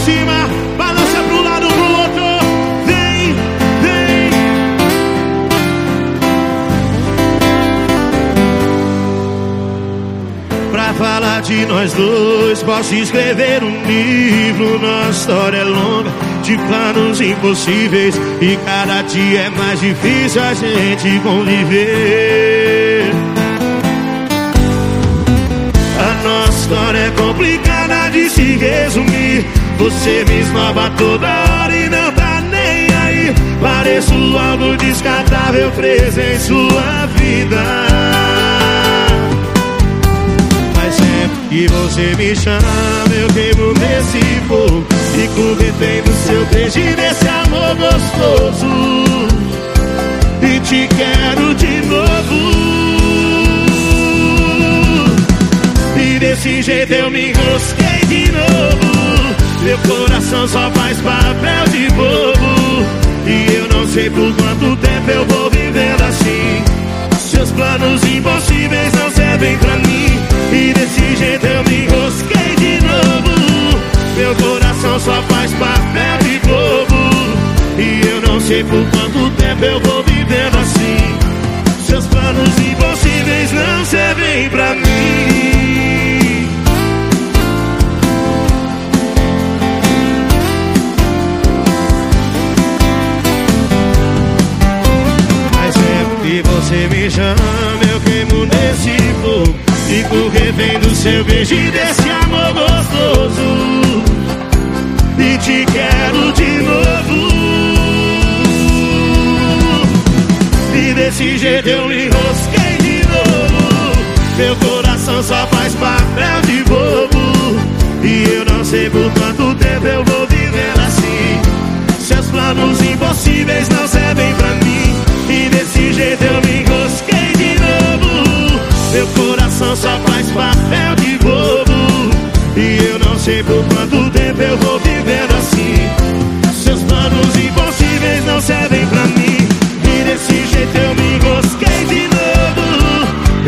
cima, balança pro lado, pro outro. Vem, vem. Pra falar de nós dois, posso escrever um livro. Nossa história é longa, de planos impossíveis. E cada dia é mais difícil a gente conviver. A nossa história é complicada de se resumir. Você me esnova toda hora e não tá nem aí. Pareço algo descartável preso em sua vida. Mas sempre que você me chama, eu queimo nesse fogo. Fico retendo seu beijo e nesse amor gostoso. E te quero de novo. E desse jeito eu me enrosquei de novo. Meu coração só faz papel de bobo. E eu não sei por quanto tempo eu vou vivendo assim. Seus planos impossíveis não servem pra mim. E desse jeito eu me enrosquei de novo. Meu coração só faz papel de bobo. E eu não sei por quanto tempo eu vou vivendo assim. Seus planos impossíveis não servem pra mim. Você me chama, eu queimo nesse fogo. Fico revendo seu beijo e desse amor gostoso. E te quero de novo. E desse jeito eu me enrosquei de novo. Meu coração só faz papel de bobo. E eu não sei por quanto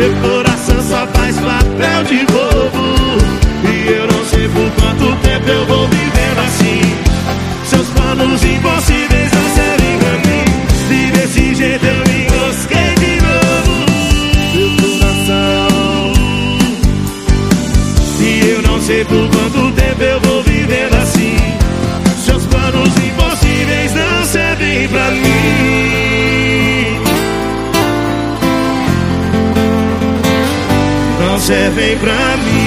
Meu coração só faz papel de bobo. E eu não sei por quanto tempo eu vou vivendo assim. Seus planos impossíveis não servem pra mim. E desse jeito eu me enrosquei de novo. Meu coração. E eu não sei por quanto Não servem pra mim.